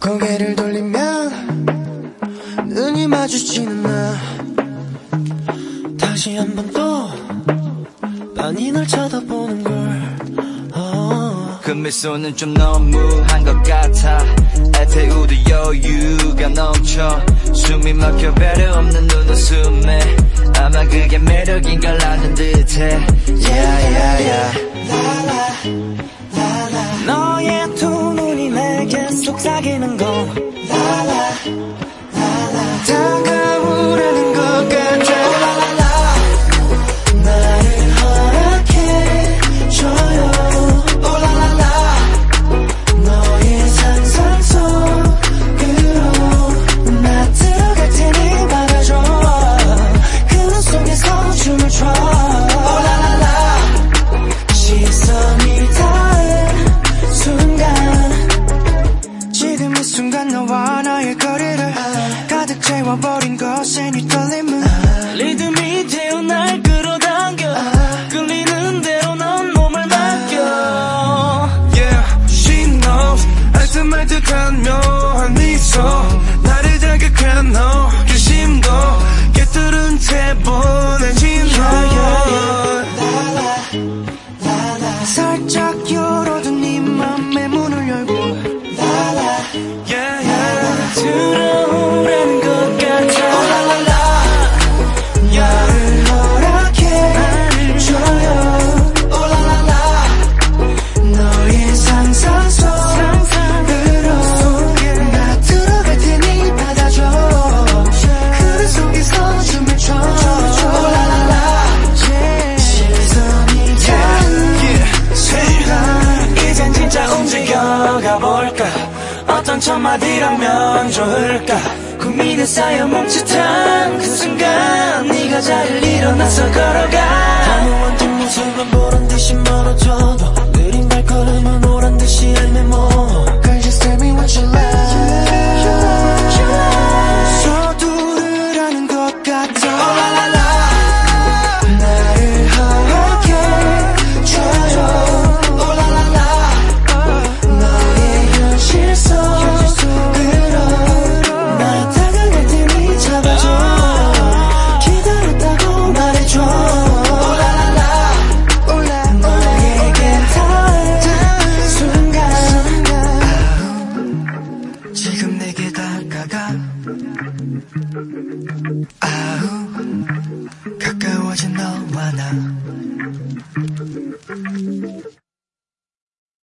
고개를 돌리면 눈이 마주치는 나 다시 한 번또 빤히 널 쳐다보는 걸 어. 그 미소는 좀 너무한 것 같아. 애태우도 여유가 넘쳐. 숨이 막혀 배려 없는 눈웃음에 아마 그게 매력인 걸 아는 듯해. Yeah, yeah, yeah. 너의 두 눈이 내게 속삭이는 거. 다가오라 지금 이 순간 너와 나의 거리를 가득 채워버린 것엔 이 떨림은 리듬이 태어날 끌어당겨 끌리는 대로 넌 몸을 맡겨 Yeah, she knows 알듯말 듯한 묘한 미소 첫 마디라면 좋을까 고민에 쌓여 멈칫한 그 순간 네가 자리를 일어나서 걸어가 내게 다가가. 아우 가까워진 너와 나